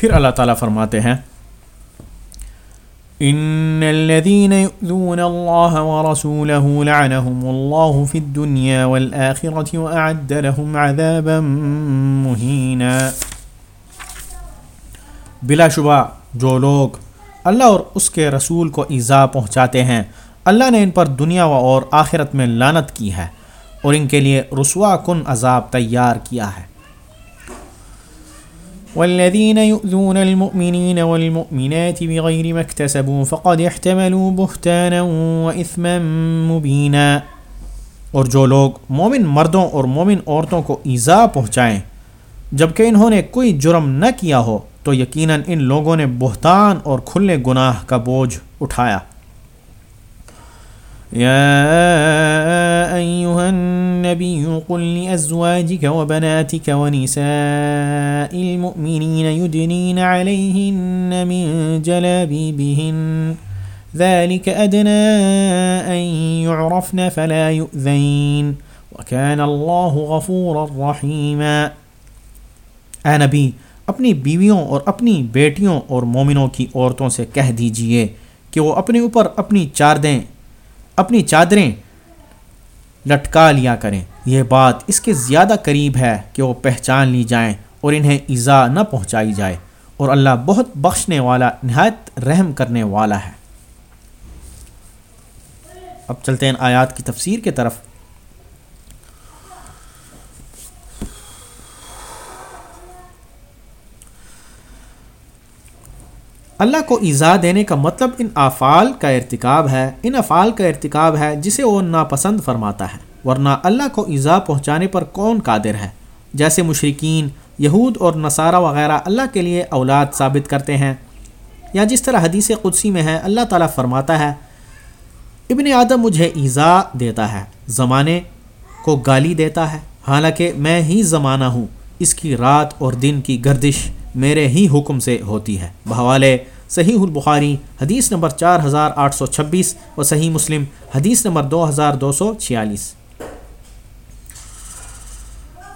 پھر اللہ تعالیٰ فرماتے ہیں ان الذين يؤذون الله ورسوله لعنهم الله في الدنيا والآخرة وأعد لهم عذابا مهينا بلا شبہ جو لوگ اللہ اور اس کے رسول کو ایزا پہنچاتے ہیں، اللہ نے ان پر دنیا و اور آخرت میں لانت کی ہے اور ان کے لیے رسوا کن عذاب تیار کیا ہے۔ والذين يؤذون المؤمنين والمؤمنات بغير ما اكتسبوا فقد احتملوا بهتانا واثما مبينا۔ اور جو لوگ مومن مردوں اور مومن عورتوں کو ایزا پہنچائیں جبکہ انہوں نے کوئی جرم نہ کیا ہو، تو یقیناً ان لوگوں نے بہتان اور کھلے گناہ کا بوجھ اٹھایا۔ يا أيها النبي قل لأزواجك وبناتك ونساء المؤمنين يدنين عليهن من جلابيبهن. ذلك أدنى أن يعرفن فلا يؤذين. وكان الله غفورا رحيما. اے نبی، اپنی بیویوں اور اپنی بیٹیوں اور مومنوں کی عورتوں سے کہہ دیجیے کہ وہ اپنے اوپر اپنی چاردیں اپنی چادریں لٹکا لیا کریں۔ یہ بات اس کے زیادہ قریب ہے کہ وہ پہچان لی جائیں اور انہیں ایزا نہ پہنچائی جائے اور اللہ بہت بخشنے والا، نہایت رحم کرنے والا ہے۔ اب چلتے ہیں آیات کی تفسیر کے طرف۔ اللہ کو ایزا دینے کا مطلب ان افعال کا ارتکاب ہے، ان افعال کا ارتکاب ہے جسے وہ ناپسند فرماتا ہے۔ ورنہ اللہ کو ایزا پہنچانے پر کون قادر ہے؟ جیسے مشرقین یہود اور نصارہ وغیرہ اللہ کے لیے اولاد ثابت کرتے ہیں۔ یا جس طرح حدیث قدسی میں ہے، اللہ تعالیٰ فرماتا ہے، ابن آدم مجھے ایزا دیتا ہے، زمانے کو گالی دیتا ہے۔ حالانکہ میں ہی زمانہ ہوں، اس کی رات اور دن کی گردش۔ میرے ہی حکم سے ہوتی ہے۔ بحوالے صحیح البخاری، حدیث نمبر چار ہزار آٹھ سو چھبیس و صحیح مسلم، حدیث نمبر دو ہزار دو سو چھیالیس۔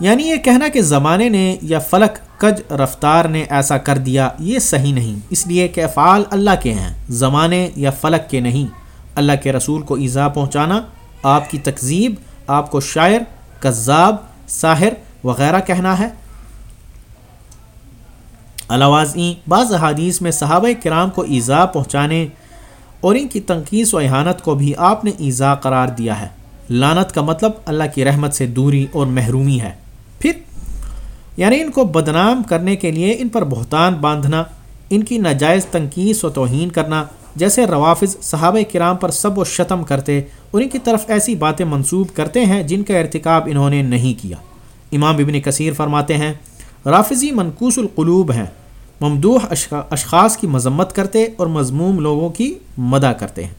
یعنی یہ کہنا کہ زمانے نے یا فلک کج رفتار نے ایسا کر دیا، یہ صحیح نہیں۔ اس لیے کہ افعال اللہ کے ہیں، زمانے یا فلک کے نہیں۔ اللہ کے رسول کو ایزا پہنچانا، آپ کی تکذیب، آپ کو شاعر، کذاب، ساحر وغیرہ کہنا ہے۔ علاوازیں بعض احادیث میں صحابہ کرام کو ایزا پہنچانے اور ان کی تنقید و احانت کو بھی آپ نے ایزا قرار دیا ہے۔ لانت کا مطلب اللہ کی رحمت سے دوری اور محرومی ہے۔ پھر یعنی ان کو بدنام کرنے کے لیے ان پر بہتان باندھنا، ان کی ناجائز تنقید و توہین کرنا، جیسے روافظ صحابہ کرام پر سب و شتم کرتے اور ان کی طرف ایسی باتیں منسوب کرتے ہیں جن کا ارتکاب انہوں نے نہیں کیا۔ امام ابن کثیر فرماتے ہیں رافضی منقوص القلوب ہیں۔ ممدوح اشخاص کی مذمت کرتے اور مضموم لوگوں کی مدع کرتے ہیں۔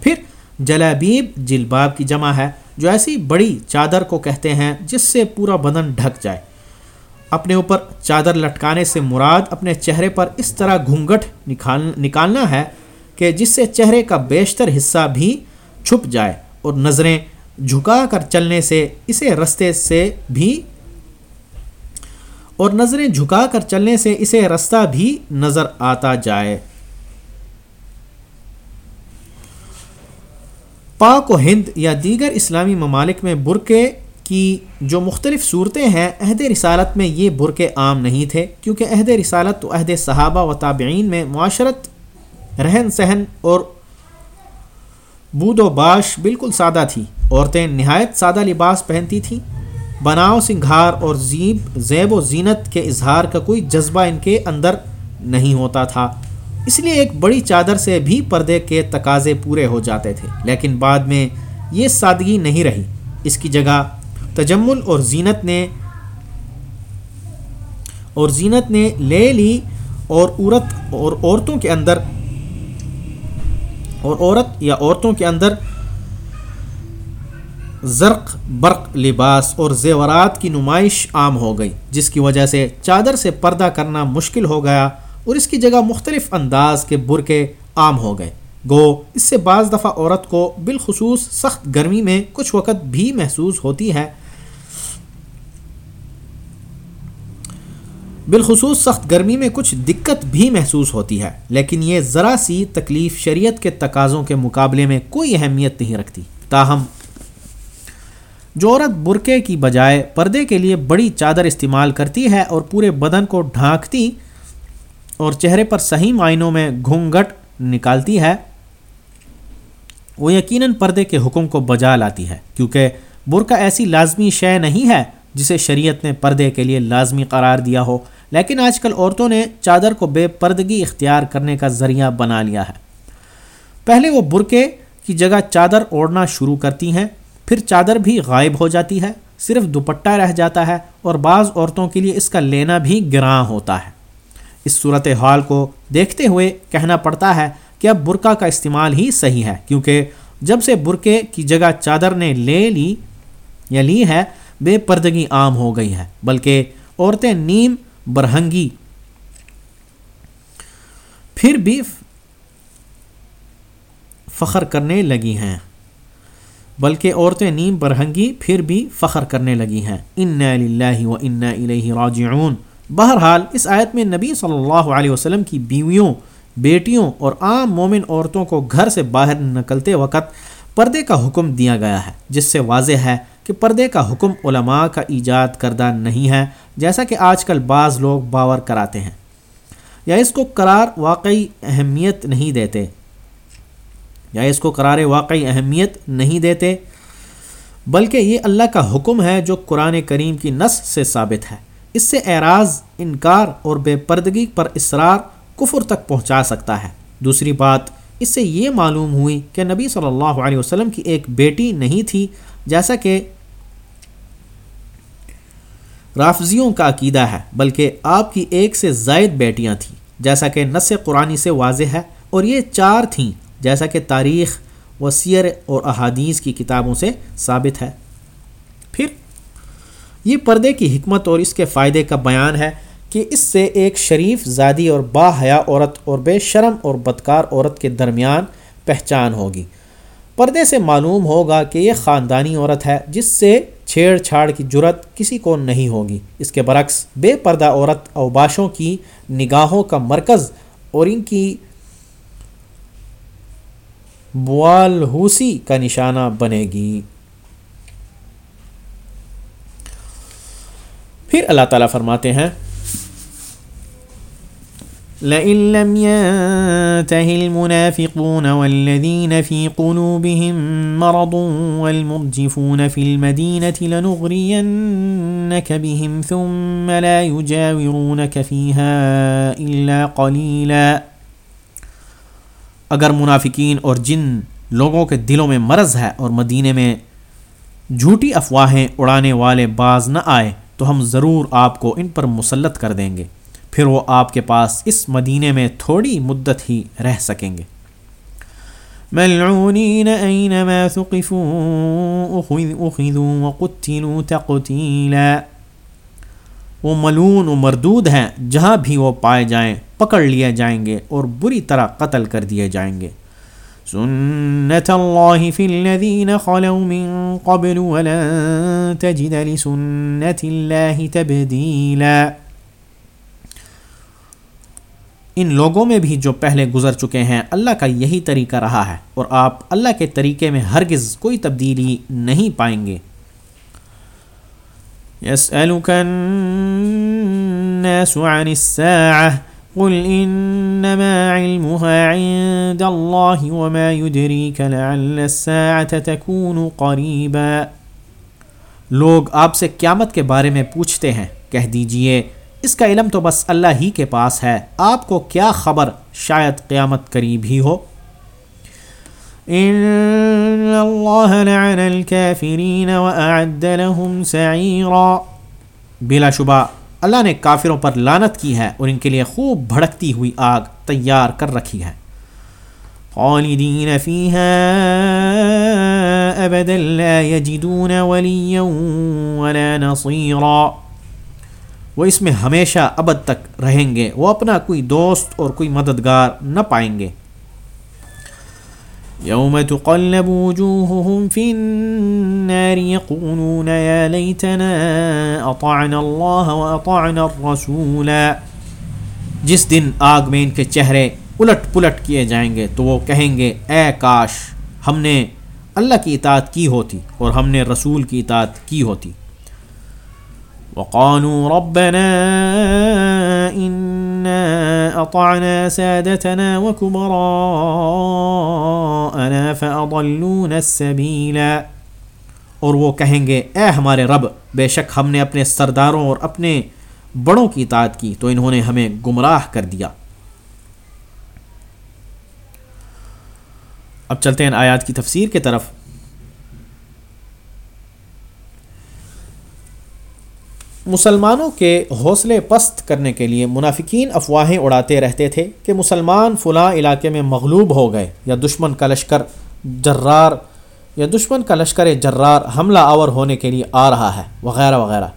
پھر جلابیب جلباب کی جمع ہے، جو ایسی بڑی چادر کو کہتے ہیں جس سے پورا بدن ڈھک جائے۔ اپنے اوپر چادر لٹکانے سے مراد اپنے چہرے پر اس طرح گھونگٹ نکالنا ہے کہ جس سے چہرے کا بیشتر حصہ بھی چھپ جائے اور نظریں جھکا کر چلنے سے، اسے رستے سے بھی اور نظریں جھکا کر چلنے سے اسے رستہ بھی نظر آتا جائے۔ پاک و ہند یا دیگر اسلامی ممالک میں برقعے کی جو مختلف صورتیں ہیں، عہد رسالت میں یہ برقعے عام نہیں تھے، کیونکہ عہد رسالت تو عہد صحابہ و تابعین میں معاشرت، رہن سہن اور بود و باش بالکل سادہ تھی۔ عورتیں نہایت سادہ لباس پہنتی تھیں۔ بناؤ سنگھار اور زیب زیب و زینت کے اظہار کا کوئی جذبہ ان کے اندر نہیں ہوتا تھا۔ اس لیے ایک بڑی چادر سے بھی پردے کے تقاضے پورے ہو جاتے تھے، لیکن بعد میں یہ سادگی نہیں رہی۔ اس کی جگہ تجمل اور زینت نے اور زینت نے لے لی اور عورت اور عورتوں کے اندر اور عورت یا عورتوں کے اندر زرق، برق لباس اور زیورات کی نمائش عام ہو گئی، جس کی وجہ سے چادر سے پردہ کرنا مشکل ہو گیا اور اس کی جگہ مختلف انداز کے برقے عام ہو گئے۔ گو، اس سے بعض دفعہ عورت کو بالخصوص سخت گرمی میں کچھ وقت بھی محسوس ہوتی ہے۔ بالخصوص سخت گرمی میں کچھ دقت بھی محسوس ہوتی ہے، لیکن یہ ذرا سی تکلیف شریعت کے تقاضوں کے مقابلے میں کوئی اہمیت نہیں رکھتی۔ تاہم جو عورت برقعے کی بجائے پردے کے لیے بڑی چادر استعمال کرتی ہے اور پورے بدن کو ڈھانکتی اور چہرے پر صحیح معنوں میں گھونگھٹ نکالتی ہے، وہ یقیناً پردے کے حکم کو بجا لاتی ہے، کیونکہ برقع ایسی لازمی شے نہیں ہے جسے شریعت نے پردے کے لیے لازمی قرار دیا ہو۔ لیکن آج کل عورتوں نے چادر کو بے پردگی اختیار کرنے کا ذریعہ بنا لیا ہے۔ پہلے وہ برقعے کی جگہ چادر اوڑھنا شروع کرتی ہیں پھر چادر بھی غائب ہو جاتی ہے، صرف دوپٹہ رہ جاتا ہے اور بعض عورتوں کے لیے اس کا لینا بھی گراں ہوتا ہے۔ اس صورت حال کو دیکھتے ہوئے کہنا پڑتا ہے کہ اب برقع کا استعمال ہی صحیح ہے، کیونکہ جب سے برقعے کی جگہ چادر نے لے لی، یا لی ہے، بے پردگی عام ہو گئی ہے، بلکہ عورتیں نیم، برہنگی، پھر بھی فخر کرنے لگی ہیں۔ بلکہ عورتیں نیم برہنگی پھر بھی فخر کرنے لگی ہیں۔ ان اللہ و راجعون۔ بہرحال، اس آیت میں نبی صلی اللہ علیہ وسلم کی بیویوں، بیٹیوں اور عام مومن عورتوں کو گھر سے باہر نکلتے وقت پردے کا حکم دیا گیا ہے، جس سے واضح ہے کہ پردے کا حکم علماء کا ایجاد کردہ نہیں ہے، جیسا کہ آج کل بعض لوگ باور کراتے ہیں۔ یا اس کو قرار واقعی اہمیت نہیں دیتے۔ یا اس کو قرار واقعی اہمیت نہیں دیتے، بلکہ یہ اللہ کا حکم ہے جو قرآن کریم کی نس سے ثابت ہے۔ اس سے اعراض، انکار اور بے پردگی پر اصرار کفر تک پہنچا سکتا ہے۔ دوسری بات، اس سے یہ معلوم ہوئی کہ نبی صلی اللہ علیہ وسلم کی ایک بیٹی نہیں تھی، جیسا کہ رافضیوں کا عقیدہ ہے، بلکہ آپ کی ایک سے زائد بیٹیاں تھیں، جیسا کہ نس قرآنی سے واضح ہے۔ اور یہ چار تھیں جیسا کہ تاریخ و سیر اور احادیث کی کتابوں سے ثابت ہے۔ پھر، یہ پردے کی حکمت اور اس کے فائدے کا بیان ہے کہ اس سے ایک شریف، زادی اور با حیا عورت اور بے شرم اور بدکار عورت کے درمیان پہچان ہوگی۔ پردے سے معلوم ہوگا کہ یہ خاندانی عورت ہے، جس سے چھیڑ چھاڑ کی جرت کسی کو نہیں ہوگی۔ اس کے برعکس، بے پردہ عورت اوباشوں کی نگاہوں کا مرکز اور ان کی بوال حوسی کا نشانہ بنے گی۔ پھر اللہ تعالیٰ فرماتے ہیں، لئن لم ينته المنافقون والذين في قلوبهم مرض والمرجفون في المدينة لنغرينك بهم ثم لا يجاورونك فيها إلا قليلا اگر منافقین اور جن لوگوں کے دلوں میں مرض ہے اور مدینے میں جھوٹی افواہیں اڑانے والے باز نہ آئے، تو ہم ضرور آپ کو ان پر مسلط کر دیں گے۔ پھر وہ آپ کے پاس اس مدینے میں تھوڑی مدت ہی رہ سکیں گے۔ ملعونین، اینما ثقفوا اخذوا وقتلوا تقتیلا۔ وہ ملون و مردود ہیں، جہاں بھی وہ پائے جائیں پکڑ لیے جائیں گے اور بری طرح قتل کر دیے جائیں گے۔ سنت اللہ فی الذین خلو من قبل ولن تجد لسنت اللہ تبدیلا ان لوگوں میں بھی جو پہلے گزر چکے ہیں، اللہ کا یہی طریقہ رہا ہے اور آپ اللہ کے طریقے میں ہرگز کوئی تبدیلی نہیں پائیں گے۔ يسألك الناس عن الساعة قل إنما علمها عند الله وما يدريك لعل الساعة تكون قريبا۔ لوگ آپ سے قیامت کے بارے میں پوچھتے ہیں۔ کہہ دیجیے، اس کا علم تو بس اللہ ہی کے پاس ہے۔ آپ کو کیا خبر؟ شاید قیامت قریب ہی ہو۔ ان اللہ لعن الكافرین واعد لهم سعیرا بلا شبہ اللہ نے کافروں پر لانت کی ہے اور ان کے لیے خوب بھڑکتی ہوئی آگ تیار کر رکھی ہے۔ خالدین ابدا لا يجدون وليا ولا نصيرا وہ اس میں ہمیشہ ابد تک رہیں گے، وہ اپنا کوئی دوست اور کوئی مددگار نہ پائیں گے۔ يوم تقلب وجوههم في النار يقولون يا ليتنا أطعنا الله وأطعنا الرسول. جس دن آگ میں ان کے چہرے الٹ پلٹ کیے جائیں گے تو وہ کہیں گے، اے کاش، ہم نے اللہ کی اطاعت کی ہوتی اور ہم نے رسول کی اطاعت کی ہوتی۔ وقالوا ربنا إنا أطعنا سادتنا وكبراءنا فأضلونا السبيل۔ اور وہ کہیں گے، اے ہمارے رب، بے شک ہم نے اپنے سرداروں اور اپنے بڑوں کی اطاعت کی تو انہوں نے ہمیں گمراہ کر دیا۔ اب چلتے ہیں آیات کی تفسیر کی طرف۔ مسلمانوں کے حوصلے پست کرنے کے لیے منافقین افواہیں اڑاتے رہتے تھے کہ مسلمان فلاں علاقے میں مغلوب ہو گئے یا دشمن کا لشکر جرار، یا دشمن کا لشکر جرار حملہ آور ہونے کے لیے آ رہا ہے، وغیرہ وغیرہ۔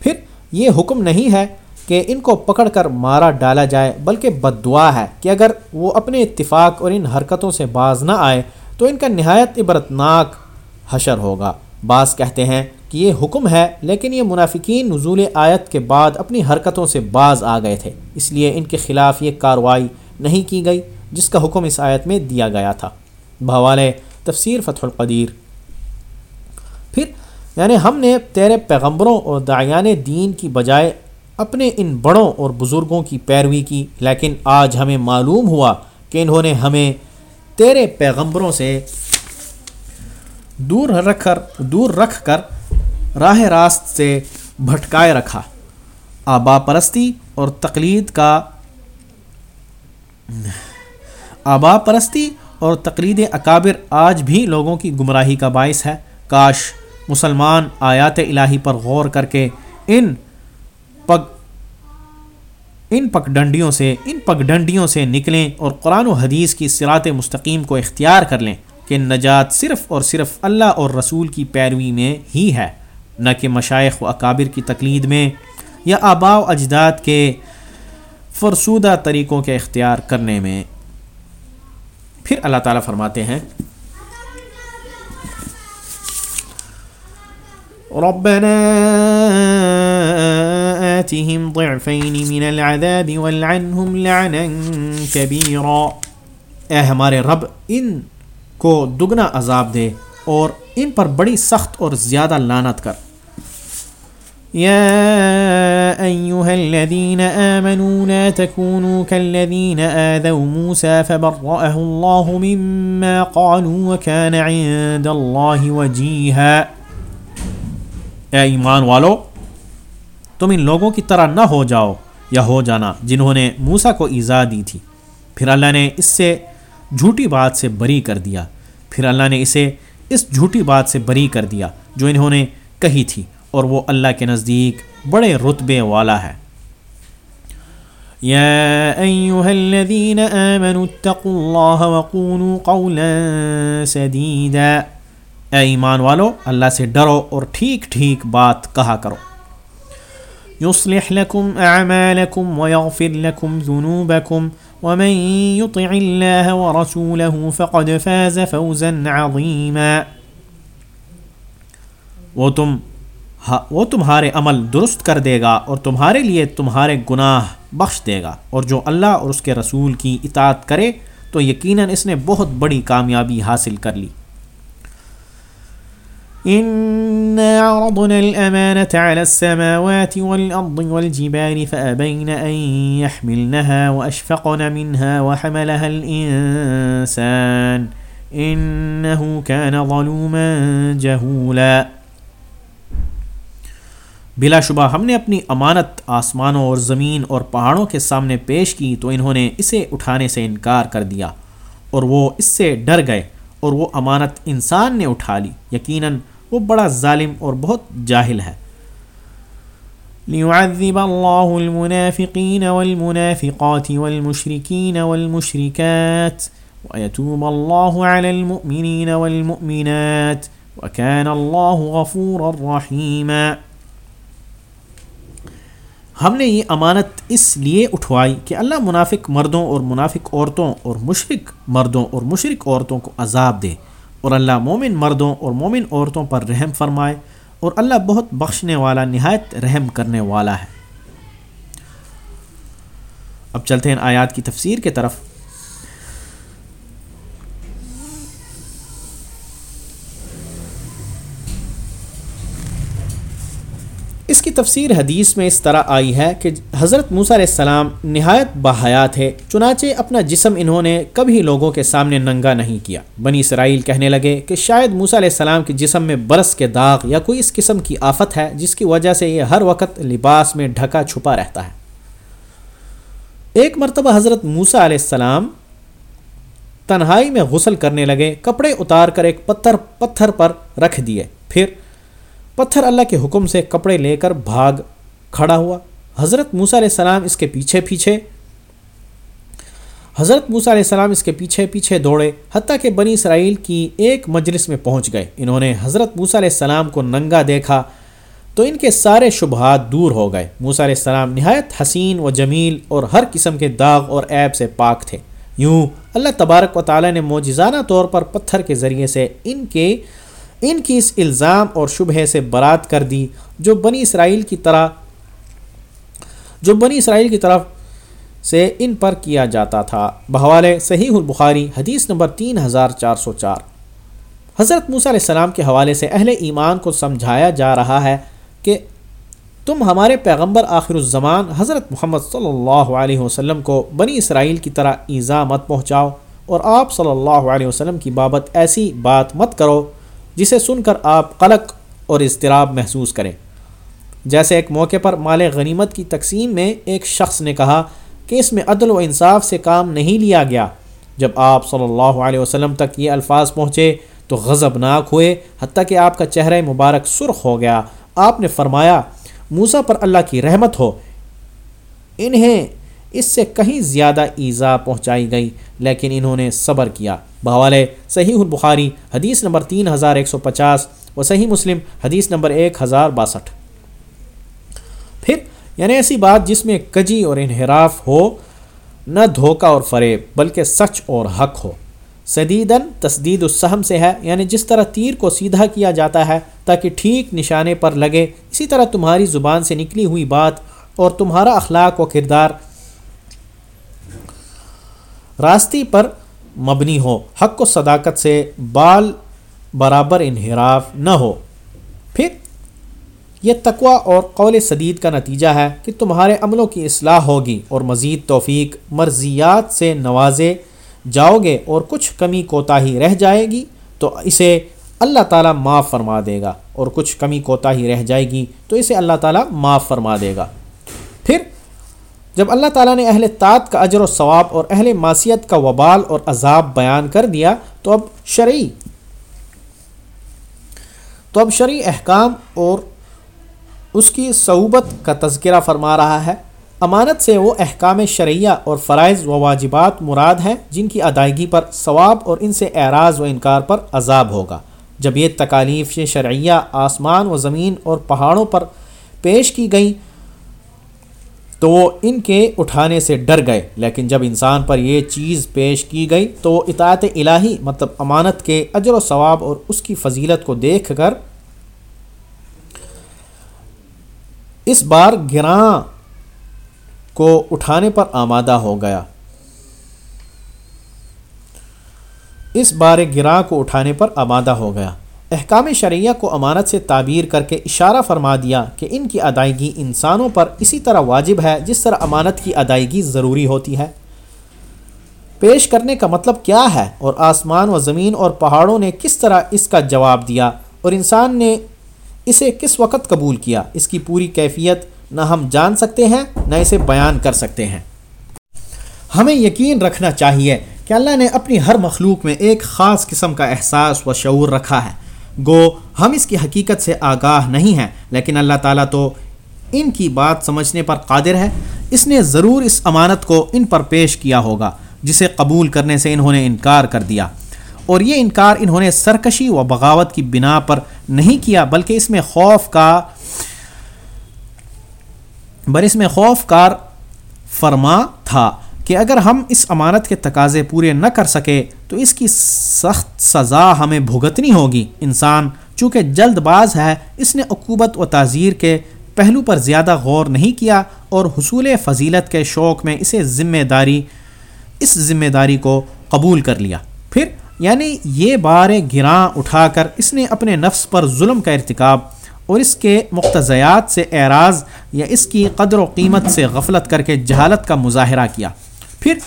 پھر یہ حکم نہیں ہے کہ ان کو پکڑ کر مارا ڈالا جائے، بلکہ بد دعا ہے کہ اگر وہ اپنے اتفاق اور ان حرکتوں سے باز نہ آئے تو ان کا نہایت عبرتناک حشر ہوگا۔ بعض کہتے ہیں کہ یہ حکم ہے، لیکن یہ منافقین نزول آیت کے بعد اپنی حرکتوں سے باز آ گئے تھے۔ اس لیے ان کے خلاف یہ کارروائی نہیں کی گئی جس کا حکم اس آیت میں دیا گیا تھا۔ بھوال تفسیر فتح القدیر۔ پھر یعنی ہم نے تیرے پیغمبروں اور دایان دین کی بجائے اپنے ان بڑوں اور بزرگوں کی پیروی کی، لیکن آج ہمیں معلوم ہوا کہ انہوں نے ہمیں تیرے پیغمبروں سے دور رکھ کر، دور رکھ کر راہ راست سے بھٹکائے رکھا۔ آبا پرستی اور تقلید کا آبا پرستی اور تقلید اکابر آج بھی لوگوں کی گمراہی کا باعث ہے۔ کاش مسلمان آیات الہی پر غور کر کے ان پگ ان پگ ڈنڈیوں سے، ان پگ ڈنڈیوں سے نکلیں اور قرآن و حدیث کی سرات مستقیم کو اختیار کر لیں کہ نجات صرف اور صرف اللہ اور رسول کی پیروی میں ہی ہے۔ نہ کہ مشائق و اکابر کی تقلید میں یا آبا و اجداد کے فرسودہ طریقوں کے اختیار کرنے میں۔ پھر اللہ تعالیٰ فرماتے ہیں، ربنا آتهم ضعفين من العذاب والعنهم لعنا كبيرا۔ اے ہمارے رب، ان کو دگنا عذاب دے اور ان پر بڑی سخت اور زیادہ لانت کر۔ يا أيها الذين آمنوا لا تكونوا كالذين آذوا موسى فبرأه الله مما قالوا وكان عند الله وجيها۔ اے ایمان والو، تم ان لوگوں کی طرح نہ ہو جاؤ یا ہو جانا جنہوں نے موسا کو ایزا دی تھی۔ پھر اللہ نے اس سے جھوٹی بات سے بری کر دیا۔ پھر اللہ نے اسے اس جھوٹی بات سے بری کر دیا جو انہوں نے کہی تھی۔ اور وہ اللہ کے نزدیک بڑے رتبے والا ہے۔ يا أيها الذين آمنوا اتقوا الله وقولوا قولا سديدا اے ایمان والو، اللہ سے ڈرو اور ٹھیک ٹھیک بات کہا کرو۔ يصلح لكم أعمالكم ويغفر لكم ذنوبكم ومن يطع الله ورسوله فقد فاز فوزا عظيما وہ تم ہاں، وہ تمہارے عمل درست کر دے گا اور تمہارے لیے تمہارے گناہ بخش دے گا۔ اور جو اللہ اور اس کے رسول کی اطاعت کرے، تو یقیناً اس نے بہت بڑی کامیابی حاصل کر لی۔ إنا عرضنا الأمانة على السماوات والأرض والجبال فأبين أن يحملنها وأشفقن منها وحملها الإنسان إنه كان ظلوما جهولا۔ بلا شبہ ہم نے اپنی امانت آسمانوں اور زمین اور پہاڑوں کے سامنے پیش کی تو انہوں نے اسے اٹھانے سے انکار کر دیا اور وہ اس سے ڈر گئے اور وہ امانت انسان نے اٹھا لی۔ یقیناً وہ بڑا ظالم اور بہت جاہل ہے۔ ليعذب الله المنافقين والمنافقات والمشركين والمشركات ويتوب الله على المؤمنين والمؤمنات وكان الله غفورا رحيما ہم نے یہ امانت اس لیے اٹھوائی کہ اللہ منافق مردوں اور منافق عورتوں اور مشرق مردوں اور مشرق عورتوں کو عذاب دے اور اللہ مومن مردوں اور مومن عورتوں پر رحم فرمائے اور اللہ بہت بخشنے والا، نہایت رحم کرنے والا ہے۔ اب چلتے ہیں آیات کی تفسیر کے طرف۔ اس کی تفسیر حدیث میں اس طرح آئی ہے کہ حضرت موسیٰ علیہ السلام نہایت باحیات ہے چنانچہ اپنا جسم انہوں نے کبھی لوگوں کے سامنے ننگا نہیں کیا۔ بنی اسرائیل کہنے لگے کہ شاید موسیٰ علیہ السلام کے جسم میں برس کے داغ یا کوئی اس قسم کی آفت ہے جس کی وجہ سے یہ ہر وقت لباس میں ڈھکا چھپا رہتا ہے۔ ایک مرتبہ حضرت موسیٰ علیہ السلام تنہائی میں غسل کرنے لگے، کپڑے اتار کر ایک پتھر پتھر پر رکھ دیے۔ پھر پتھر اللہ کے حکم سے کپڑے لے کر بھاگ کھڑا ہوا۔ حضرت موسیٰ علیہ السلام اس کے پیچھے پیچھے۔ حضرت موسیٰ علیہ السلام اس کے پیچھے پیچھے دوڑے، حتیٰ کہ بنی اسرائیل کی ایک مجلس میں پہنچ گئے۔ انہوں نے حضرت موسیٰ علیہ السلام کو ننگا دیکھا تو ان کے سارے شبہات دور ہو گئے۔ موسیٰ علیہ السلام نہایت حسین و جمیل اور ہر قسم کے داغ اور عیب سے پاک تھے۔ یوں اللہ تبارک و تعالیٰ نے موجزانہ طور پر پتھر کے ذریعے سے ان کے ان کی اس الزام اور شبہ سے برات کر دی جو بنی اسرائیل کی طرح جو بنی اسرائیل کی طرف سے ان پر کیا جاتا تھا۔ بحوالے صحیح البخاری حدیث نمبر تین ہزار چار سو چار۔ حضرت موسیٰ علیہ السلام کے حوالے سے اہل ایمان کو سمجھایا جا رہا ہے کہ تم ہمارے پیغمبر آخر الزمان حضرت محمد صلی اللہ علیہ وسلم کو بنی اسرائیل کی طرح ایزا مت پہنچاؤ اور آپ صلی اللہ علیہ وسلم کی بابت ایسی بات مت کرو جسے سن کر آپ قلق اور اضطراب محسوس کریں۔ جیسے ایک موقع پر مال غنیمت کی تقسیم میں ایک شخص نے کہا کہ اس میں عدل و انصاف سے کام نہیں لیا گیا۔ جب آپ صلی اللہ علیہ وسلم تک یہ الفاظ پہنچے تو غضب ناک ہوئے، حتیٰ کہ آپ کا چہرہ مبارک سرخ ہو گیا۔ آپ نے فرمایا موسا پر اللہ کی رحمت ہو۔ انہیں اس سے کہیں زیادہ ایزا پہنچائی گئی، لیکن انہوں نے صبر کیا۔ بحوالے صحیح البخاری، حدیث نمبر تین ہزار ایک سو پچاس و صحیح مسلم، حدیث نمبر ایک ہزار باسٹھ۔ پھر یعنی ایسی بات جس میں کجی اور انحراف ہو، نہ دھوکہ اور فریب، بلکہ سچ اور حق ہو۔ سدیدن تصدید السہم سے ہے یعنی جس طرح تیر کو سیدھا کیا جاتا ہے تاکہ ٹھیک نشانے پر لگے، اسی طرح تمہاری زبان سے نکلی ہوئی بات اور تمہارا اخلاق و کردار راستی پر مبنی ہو۔ حق و صداقت سے بال برابر انحراف نہ ہو۔ پھر یہ تقوا اور قول صدید کا نتیجہ ہے کہ تمہارے عملوں کی اصلاح ہوگی اور مزید توفیق مرضیات سے نوازے جاؤ گے اور کچھ کمی کوتاہی رہ جائے گی تو اسے اللہ تعالیٰ معاف فرما دے گا اور کچھ کمی کوتاہی رہ جائے گی تو اسے اللہ تعالیٰ معاف فرما دے گا۔ پھر جب اللہ تعالیٰ نے اہل طاط کا اجر و ثواب اور اہل معصیت کا وبال اور عذاب بیان کر دیا، تو اب شرعی، تو اب شرعی احکام اور اس کی صعوبت کا تذکرہ فرما رہا ہے۔ امانت سے وہ احکام شرعیہ اور فرائض و واجبات مراد ہیں جن کی ادائیگی پر ثواب اور ان سے اعراض و انکار پر عذاب ہوگا۔ جب یہ تکالیف شرعیہ آسمان و زمین اور پہاڑوں پر پیش کی گئیں تو وہ ان کے اٹھانے سے ڈر گئے۔ لیکن جب انسان پر یہ چیز پیش کی گئی تو وہ اطاعت الہی مطلب امانت کے اجر و ثواب اور اس کی فضیلت کو دیکھ کر اس بار گراں کو اٹھانے پر آمادہ ہو گیا۔ اس بار گراں کو اٹھانے پر آمادہ ہو گیا۔ احکام شرعیہ کو امانت سے تعبیر کر کے اشارہ فرما دیا کہ ان کی ادائیگی انسانوں پر اسی طرح واجب ہے جس طرح امانت کی ادائیگی ضروری ہوتی ہے۔ پیش کرنے کا مطلب کیا ہے اور آسمان و زمین اور پہاڑوں نے کس طرح اس کا جواب دیا اور انسان نے اسے کس وقت قبول کیا؟ اس کی پوری کیفیت نہ ہم جان سکتے ہیں، نہ اسے بیان کر سکتے ہیں۔ ہمیں یقین رکھنا چاہیے کہ اللہ نے اپنی ہر مخلوق میں ایک خاص قسم کا احساس و شعور رکھا ہے۔ گو، ہم اس کی حقیقت سے آگاہ نہیں ہیں، لیکن اللہ تعالیٰ تو ان کی بات سمجھنے پر قادر ہے۔ اس نے ضرور اس امانت کو ان پر پیش کیا ہوگا، جسے قبول کرنے سے انہوں نے انکار کر دیا۔ اور یہ انکار انہوں نے سرکشی و بغاوت کی بنا پر نہیں کیا، بلکہ اس میں خوف کا برس میں خوف کار فرما تھا۔ کہ اگر ہم اس امانت کے تقاضے پورے نہ کر سکے تو اس کی سخت سزا ہمیں بھگتنی ہوگی۔ انسان چونکہ جلد باز ہے، اس نے عقوبت و تعزیر کے پہلو پر زیادہ غور نہیں کیا اور حصول فضیلت کے شوق میں اسے ذمہ داری، اس ذمہ داری کو قبول کر لیا۔ پھر یعنی یہ بار گراں اٹھا کر اس نے اپنے نفس پر ظلم کا ارتکاب اور اس کے مقتضیات سے اعراض یا اس کی قدر و قیمت سے غفلت کر کے جہالت کا مظاہرہ کیا۔ پھر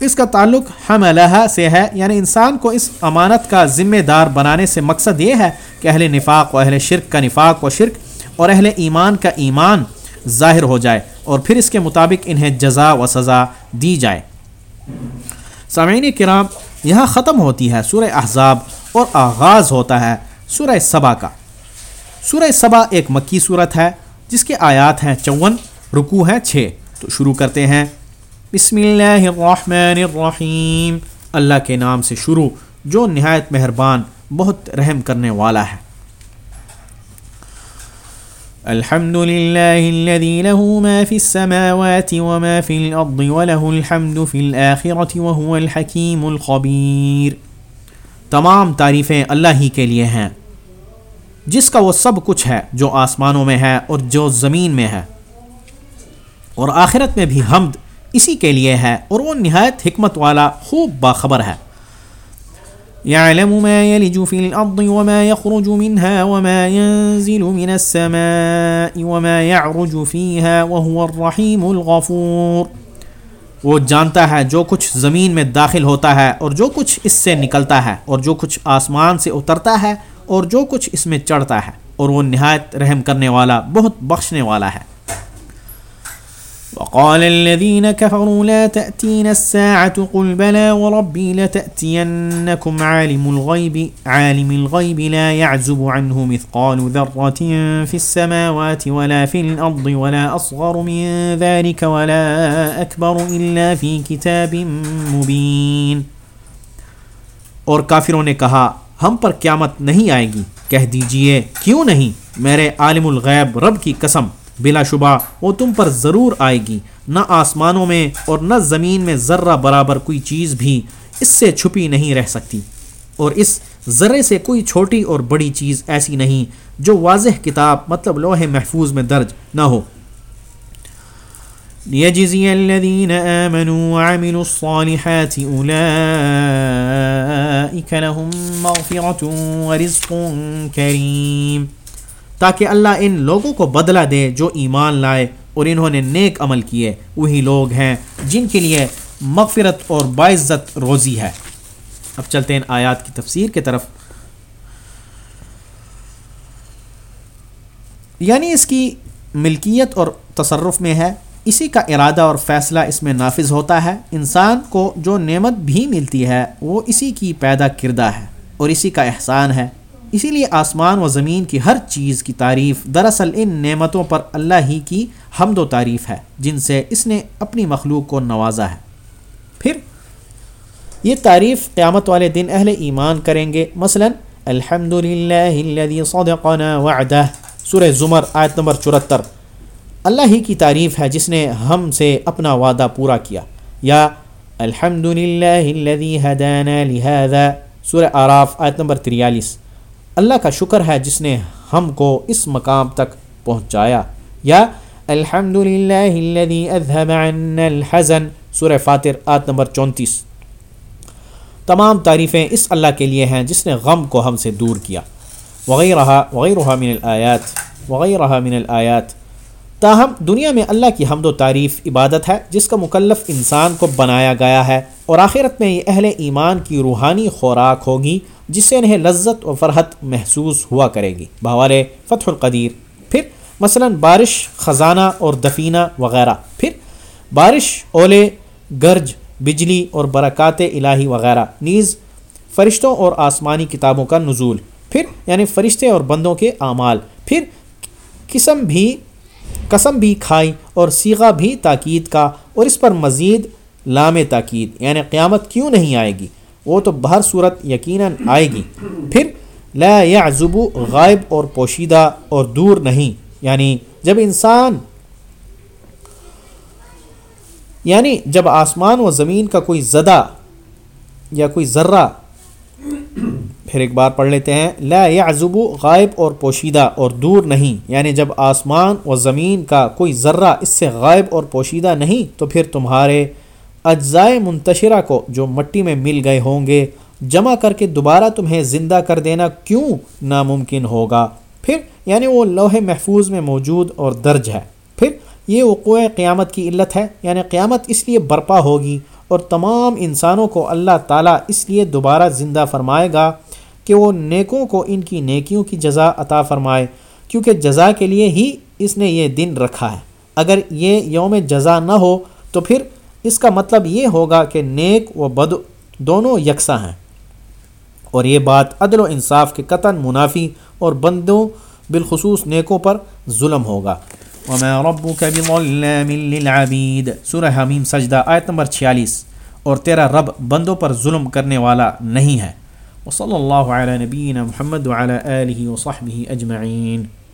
اس کا تعلق ہم سے ہے یعنی انسان کو اس امانت کا ذمہ دار بنانے سے مقصد یہ ہے کہ اہل نفاق و اہل شرک کا نفاق و شرک اور اہل ایمان کا ایمان ظاہر ہو جائے اور پھر اس کے مطابق انہیں جزا و سزا دی جائے۔ سامعین کرام، یہاں ختم ہوتی ہے سورہ احزاب اور آغاز ہوتا ہے سورہ صبا کا۔ سورہ صبا ایک مکی صورت ہے جس کے آیات ہیں چون رکو ہیں چھ۔ تو شروع کرتے ہیں۔ بسم اللہ الرحمن الرحیم۔ اللہ کے نام سے شروع، جو نہایت مہربان، بہت رحم کرنے والا ہے۔ الحمد لله الذي له ما في السماوات وما في الأرض وله الحمد في الآخرة وهو الحكيم الخبير تمام تعریفیں اللہ ہی کے لیے ہیں۔ جس کا وہ سب کچھ ہے، جو آسمانوں میں ہے اور جو زمین میں ہے۔ اور آخرت میں بھی حمد اسی کے لیے ہے اور وہ نہایت حکمت والا خوب باخبر ہے۔ يعلم ما يلج في الأرض وما يخرج منها وما ينزل من السماء وما يعرج فيها وهو الرحيم الغفور۔ وہ جانتا ہے جو کچھ زمین میں داخل ہوتا ہے اور جو کچھ اس سے نکلتا ہے اور جو کچھ آسمان سے اترتا ہے اور جو کچھ اس میں چڑھتا ہے اور وہ نہایت رحم کرنے والا، بہت بخشنے والا ہے۔ وقال الذين كفروا لا تأتين الساعة قل بلى وربي لتأتينكم عالم الغيب عالم الغيب لا يعزب عنه مثقال ذرة في السماوات ولا في الأرض ولا أصغر من ذلك ولا أكبر إلا في كتاب مبين۔ اور کافروں نے کہا، ہم پر قیامت نہیں آئے گی۔ کہہ دیجیے، کیوں نہیں؟ میرے عالم الغیب، رب کی قسم۔ بلا شبہ وہ تم پر ضرور آئے گی، نہ آسمانوں میں اور نہ زمین میں ذرہ برابر کوئی چیز بھی اس سے چھپی نہیں رہ سکتی۔ اور اس ذرے سے کوئی چھوٹی اور بڑی چیز ایسی نہیں جو واضح کتاب مطلب لوح محفوظ میں درج نہ ہو۔ ليجزي الذين آمنوا وعملوا الصالحات أولئك لهم مغفرة ورزق كريم۔ تاکہ اللہ ان لوگوں کو بدلہ دے جو ایمان لائے اور انہوں نے نیک عمل کیے۔ وہی لوگ ہیں جن کے لیے مغفرت اور باعزت روزی ہے۔ اب چلتے ہیں آیات کی تفسیر کی طرف۔ یعنی اس کی ملکیت اور تصرف میں ہے۔ اسی کا ارادہ اور فیصلہ اس میں نافذ ہوتا ہے۔ انسان کو جو نعمت بھی ملتی ہے، وہ اسی کی پیدا کردہ ہے اور اسی کا احسان ہے۔ اسی لیے آسمان و زمین کی ہر چیز کی تعریف دراصل ان نعمتوں پر اللہ ہی کی حمد و تعریف ہے، جن سے اس نے اپنی مخلوق کو نوازا ہے۔ پھر یہ تعریف قیامت والے دن اہل ایمان کریں گے۔ مثلا الحمد للہ صدقنا وعدہ سر زمر، آیت نمبر چورہتر اللہ ہی کی تعریف ہے جس نے ہم سے اپنا وعدہ پورا کیا۔ یا الحمد للہ لہذا سر آراف آیت نمبر تریالیس۔ اللہ کا شکر ہے جس نے ہم کو اس مقام تک پہنچایا۔ یا الحمد للہ الحزن سر فاتر آت نمبر چونتیس۔ تمام تعریفیں اس اللہ کے لیے ہیں جس نے غم کو ہم سے دور کیا۔ وغیرہ وغیرہ من الآیات وغیرہ من الآیات۔ تاہم، دنیا میں اللہ کی حمد و تعریف عبادت ہے، جس کا مکلف انسان کو بنایا گیا ہے۔ اور آخرت میں یہ اہل ایمان کی روحانی خوراک ہوگی۔ جس سے انہیں لذت و فرحت محسوس ہوا کرے گی۔ بہوالے فتح القدیر۔ پھر مثلا بارش، خزانہ اور دفینہ وغیرہ۔ پھر بارش، اولے، گرج، بجلی اور برکات الہی وغیرہ۔ نیز فرشتوں اور آسمانی کتابوں کا نزول۔ پھر یعنی فرشتے اور بندوں کے اعمال۔ پھر قسم بھی قسم بھی کھائی اور سیغہ بھی تاکید کا اور اس پر مزید لام تاکید۔ یعنی قیامت کیوں نہیں آئے گی؟ وہ تو بہر صورت یقیناً آئے گی۔ پھر لا یا غائب اور پوشیدہ اور دور نہیں۔ یعنی جب انسان یعنی جب آسمان و زمین کا کوئی زدہ یا کوئی ذرہ پھر ایک بار پڑھ لیتے ہیں۔ لا یعزب غائب اور پوشیدہ اور دور نہیں۔ یعنی جب آسمان و زمین کا کوئی ذرہ اس سے غائب اور پوشیدہ نہیں تو پھر تمہارے اجزائے منتشرہ کو جو مٹی میں مل گئے ہوں گے، جمع کر کے دوبارہ تمہیں زندہ کر دینا کیوں ناممکن ہوگا؟ پھر یعنی وہ لوح محفوظ میں موجود اور درج ہے۔ پھر، یہ وقوع قیامت کی علت ہے یعنی قیامت اس لیے برپا ہوگی اور تمام انسانوں کو اللہ تعالیٰ اس لیے دوبارہ زندہ فرمائے گا کہ وہ نیکوں کو ان کی نیکیوں کی جزا عطا فرمائے، کیونکہ جزا کے لیے ہی اس نے یہ دن رکھا ہے۔ اگر یہ یوم جزا نہ ہو تو پھر اس کا مطلب یہ ہوگا کہ نیک و بد دونوں یکساں ہیں۔ اور یہ بات عدل و انصاف کے قطن منافی اور بندوں بالخصوص نیکوں پر ظلم ہوگا۔ وما ربك بظلام للعبید سورہ حمیم سجدہ آیت نمبر 46 اور تیرا رب بندوں پر ظلم کرنے والا نہیں ہے۔ وصلی اللہ علی نبینا محمد وعلی آلہ وصحبہ اجمعین۔